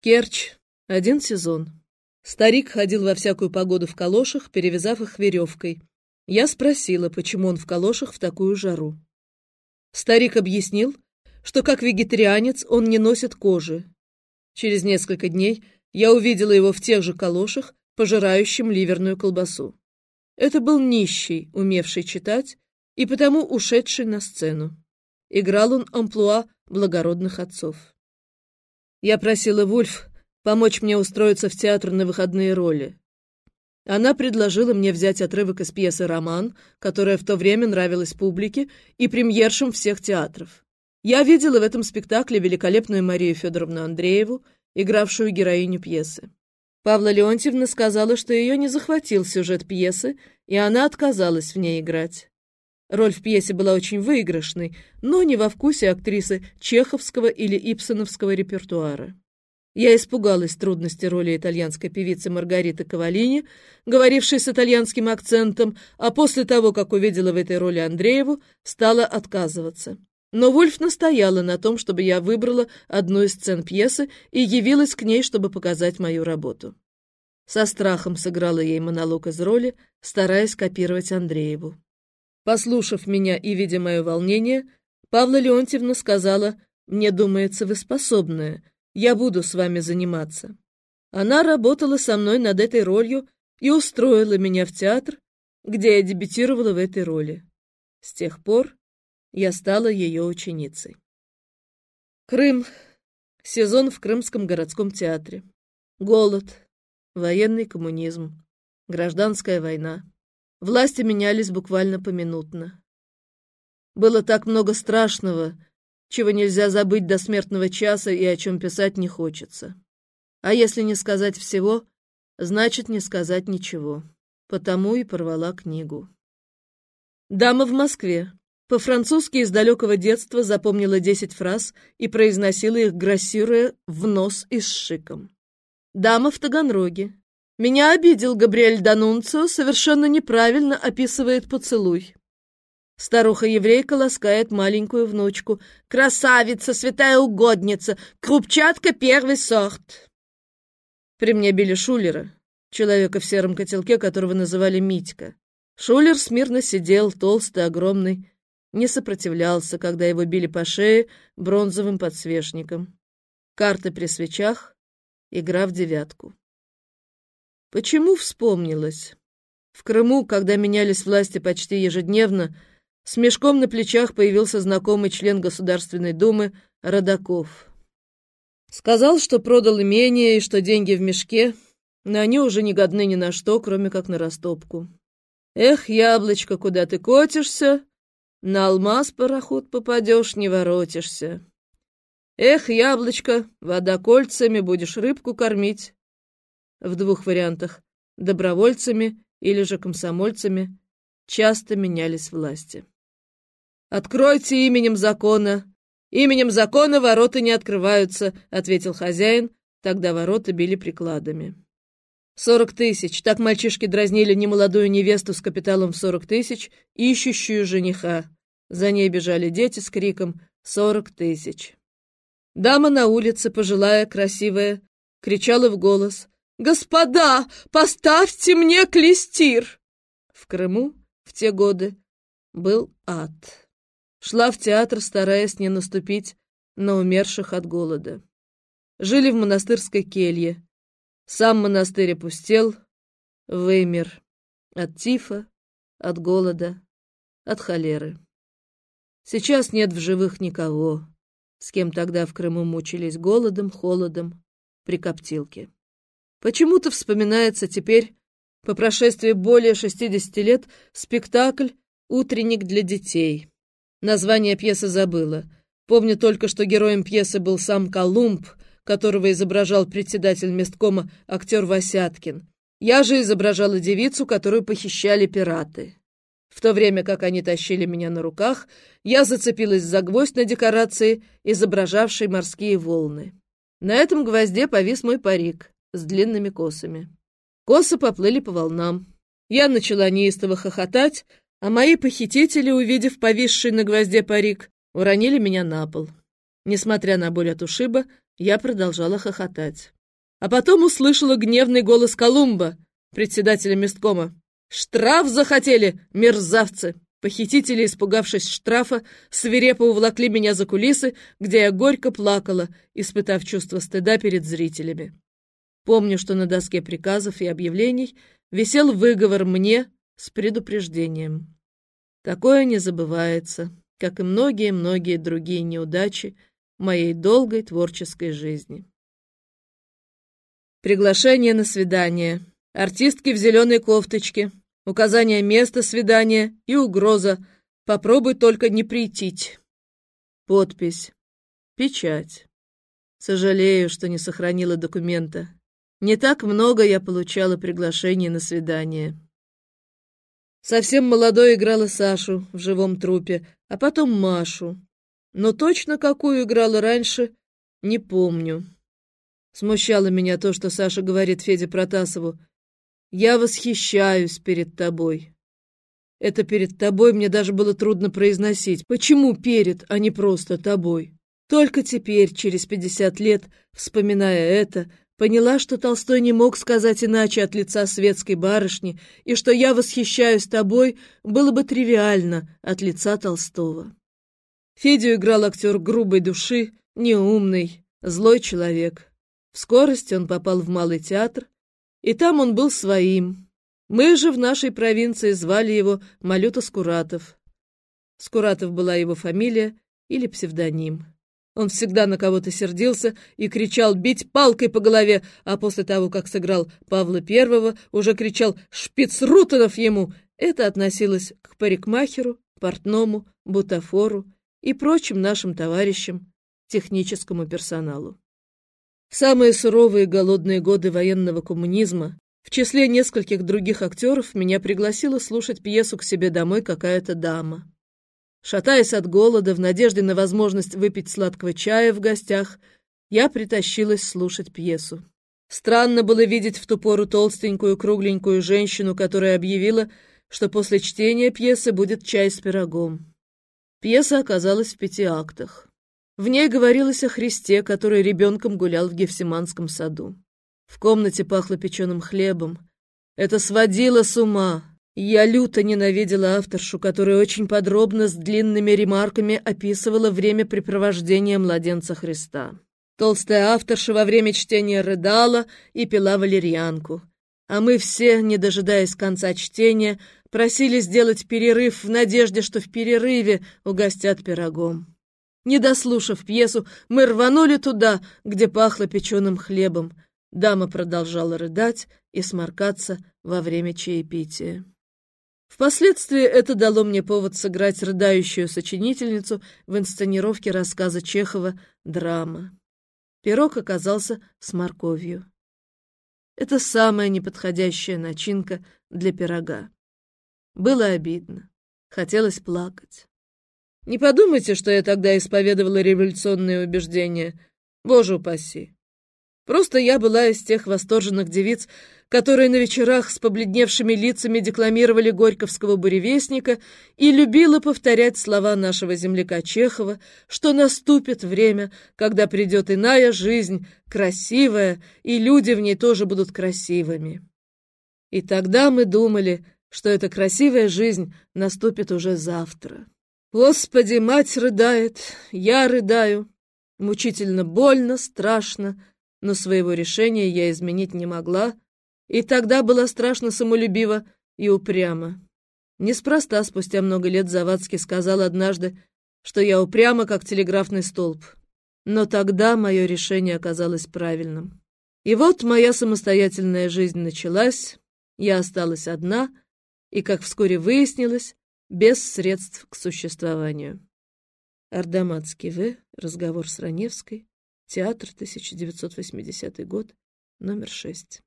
Керчь. Один сезон. Старик ходил во всякую погоду в калошах, перевязав их веревкой. Я спросила, почему он в калошах в такую жару. Старик объяснил, что как вегетарианец он не носит кожи. Через несколько дней я увидела его в тех же калошах, пожирающим ливерную колбасу. Это был нищий, умевший читать, и потому ушедший на сцену. Играл он амплуа благородных отцов. Я просила Вульф помочь мне устроиться в театр на выходные роли. Она предложила мне взять отрывок из пьесы «Роман», которая в то время нравилась публике и премьершам всех театров. Я видела в этом спектакле великолепную Марию Федоровну Андрееву, игравшую героиню пьесы. Павла Леонтьевна сказала, что ее не захватил сюжет пьесы, и она отказалась в ней играть. Роль в пьесе была очень выигрышной, но не во вкусе актрисы чеховского или ипсоновского репертуара. Я испугалась трудности роли итальянской певицы Маргариты Кавалини, говорившей с итальянским акцентом, а после того, как увидела в этой роли Андрееву, стала отказываться. Но Вульф настояла на том, чтобы я выбрала одну из сцен пьесы и явилась к ней, чтобы показать мою работу. Со страхом сыграла ей монолог из роли, стараясь копировать Андрееву. Послушав меня и видя мое волнение, Павла Леонтьевна сказала, «Мне думается, вы способная, я буду с вами заниматься». Она работала со мной над этой ролью и устроила меня в театр, где я дебютировала в этой роли. С тех пор я стала ее ученицей. Крым. Сезон в Крымском городском театре. Голод. Военный коммунизм. Гражданская война. Власти менялись буквально поминутно. Было так много страшного, чего нельзя забыть до смертного часа и о чем писать не хочется. А если не сказать всего, значит не сказать ничего. Потому и порвала книгу. Дама в Москве. По-французски из далекого детства запомнила десять фраз и произносила их, грассируя в нос и с шиком. Дама в Таганроге. Меня обидел Габриэль Данунцио, совершенно неправильно описывает поцелуй. Старуха-еврейка ласкает маленькую внучку. «Красавица, святая угодница, крупчатка первый сорт!» При мне били Шулера, человека в сером котелке, которого называли Митька. Шулер смирно сидел, толстый, огромный, не сопротивлялся, когда его били по шее бронзовым подсвечником. Карты при свечах, игра в девятку. Почему вспомнилось? В Крыму, когда менялись власти почти ежедневно, с мешком на плечах появился знакомый член Государственной Думы Родаков. Сказал, что продал имение и что деньги в мешке, но они уже не годны ни на что, кроме как на растопку. Эх, яблочко, куда ты котишься? На алмаз пароход попадешь, не воротишься. Эх, яблочко, вода кольцами, будешь рыбку кормить в двух вариантах – добровольцами или же комсомольцами, часто менялись власти. «Откройте именем закона!» «Именем закона ворота не открываются», — ответил хозяин. Тогда ворота били прикладами. «Сорок тысяч!» Так мальчишки дразнили немолодую невесту с капиталом в сорок тысяч, ищущую жениха. За ней бежали дети с криком «Сорок тысяч!». Дама на улице, пожилая, красивая, кричала в голос «Господа, поставьте мне клестир!» В Крыму в те годы был ад. Шла в театр, стараясь не наступить на умерших от голода. Жили в монастырской келье. Сам монастырь опустел, вымер от тифа, от голода, от холеры. Сейчас нет в живых никого, с кем тогда в Крыму мучились голодом, холодом, при коптилке. Почему-то вспоминается теперь, по прошествии более 60 лет, спектакль «Утренник для детей». Название пьесы забыла. Помню только, что героем пьесы был сам Колумб, которого изображал председатель месткома актер Васяткин. Я же изображала девицу, которую похищали пираты. В то время как они тащили меня на руках, я зацепилась за гвоздь на декорации, изображавшей морские волны. На этом гвозде повис мой парик с длинными косами. Косы поплыли по волнам. Я начала неистово хохотать, а мои похитители, увидев повисший на гвозде парик, уронили меня на пол. Несмотря на боль от ушиба, Я продолжала хохотать. А потом услышала гневный голос Колумба, председателя месткома. «Штраф захотели, мерзавцы!» Похитители, испугавшись штрафа, свирепо увлакли меня за кулисы, где я горько плакала, испытав чувство стыда перед зрителями. Помню, что на доске приказов и объявлений висел выговор мне с предупреждением. Такое не забывается, как и многие-многие другие неудачи моей долгой творческой жизни. Приглашение на свидание. Артистки в зеленой кофточке, указание места свидания и угроза «Попробуй только не прийтить». Подпись. Печать. Сожалею, что не сохранила документа. Не так много я получала приглашений на свидание. Совсем молодой играла Сашу в живом трупе, а потом Машу. Но точно какую играла раньше, не помню. Смущало меня то, что Саша говорит Феде Протасову. Я восхищаюсь перед тобой. Это перед тобой мне даже было трудно произносить. Почему перед, а не просто тобой? Только теперь, через пятьдесят лет, вспоминая это, поняла, что Толстой не мог сказать иначе от лица светской барышни, и что я восхищаюсь тобой было бы тривиально от лица Толстого. Федю играл актер грубой души, неумный, злой человек. В скорости он попал в малый театр, и там он был своим. Мы же в нашей провинции звали его Малюта Скуратов. Скуратов была его фамилия или псевдоним. Он всегда на кого-то сердился и кричал «бить палкой по голове», а после того, как сыграл Павла Первого, уже кричал «шпицрутанов ему». Это относилось к парикмахеру, портному, бутафору и прочим нашим товарищам, техническому персоналу. В самые суровые голодные годы военного коммунизма в числе нескольких других актеров меня пригласила слушать пьесу к себе домой какая-то дама. Шатаясь от голода, в надежде на возможность выпить сладкого чая в гостях, я притащилась слушать пьесу. Странно было видеть в ту пору толстенькую кругленькую женщину, которая объявила, что после чтения пьесы будет чай с пирогом. Пьеса оказалась в пяти актах. В ней говорилось о Христе, который ребенком гулял в Гефсиманском саду. В комнате пахло печеным хлебом. Это сводило с ума. Я люто ненавидела авторшу, которая очень подробно с длинными ремарками описывала времяпрепровождение младенца Христа. Толстая авторша во время чтения рыдала и пила валерьянку. А мы все, не дожидаясь конца чтения, просили сделать перерыв в надежде, что в перерыве угостят пирогом. Не дослушав пьесу, мы рванули туда, где пахло печеным хлебом. Дама продолжала рыдать и сморкаться во время чаепития. Впоследствии это дало мне повод сыграть рыдающую сочинительницу в инсценировке рассказа Чехова «Драма». Пирог оказался с морковью. Это самая неподходящая начинка для пирога. Было обидно. Хотелось плакать. Не подумайте, что я тогда исповедовала революционные убеждения. Боже упаси. Просто я была из тех восторженных девиц, которые на вечерах с побледневшими лицами декламировали Горьковского буревестника и любила повторять слова нашего земляка Чехова, что наступит время, когда придет иная жизнь, красивая, и люди в ней тоже будут красивыми. И тогда мы думали, что эта красивая жизнь наступит уже завтра. Господи, мать рыдает, я рыдаю. Мучительно больно, страшно, но своего решения я изменить не могла, и тогда была страшно самолюбива и упряма. Неспроста спустя много лет Завадский сказал однажды, что я упряма, как телеграфный столб. Но тогда мое решение оказалось правильным. И вот моя самостоятельная жизнь началась, я осталась одна, и, как вскоре выяснилось, без средств к существованию. Ардаматский В. Разговор с Раневской. Театр, 1980 год, номер 6.